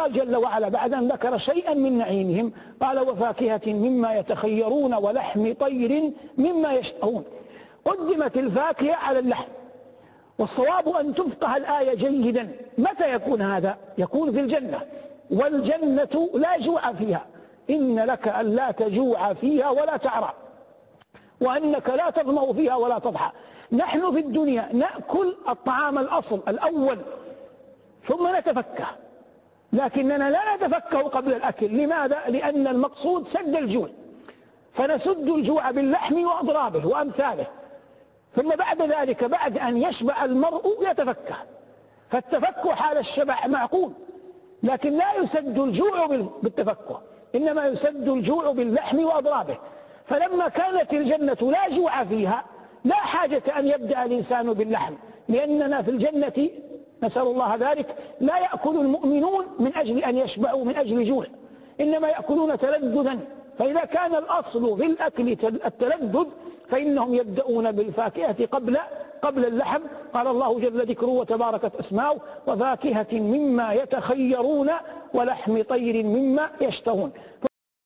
قال جل وعلا بعد أن ذكر شيئا من نعيمهم قال وفاكهة مما يتخيرون ولحم طير مما يشتهون. قدمت الفاكهة على اللحم. والصواب أن تفقه الآية جيدا. متى يكون هذا؟ يكون في الجنة. والجنة لا جوع فيها. إن لك أن لا تجوع فيها ولا تعرى. وأنك لا تظمأ فيها ولا تضحى. نحن في الدنيا نأكل الطعام الأصل الأول. ثم نتفكه. لكننا لا نتفكه قبل الأكل. لماذا؟ لأن المقصود سد الجوع. فنسد الجوع باللحم وأضرابه وأمثاله. ثم بعد ذلك بعد أن يشبع المرء يتفكه فالتفكه حال الشبع معقول لكن لا يسد الجوع بالتفكه إنما يسد الجوع باللحم وأضرابه. فلما كانت الجنة لا جوع فيها لا حاجة أن يبدأ الإنسان باللحم لأننا في الجنة نسأل الله ذلك. لا يأكل المؤمنون من أجل أن يشبعوا من أجل جوع إنما يأكلون تلذذا. فإذا كان الأصل في الأكل التلذذ فإنهم يبدأون بالفاكهة قبل قبل اللحم. قال الله جل ذكره وتباركت أسماؤه وفاكهة مما يتخيرون ولحم طير مما يشتهون.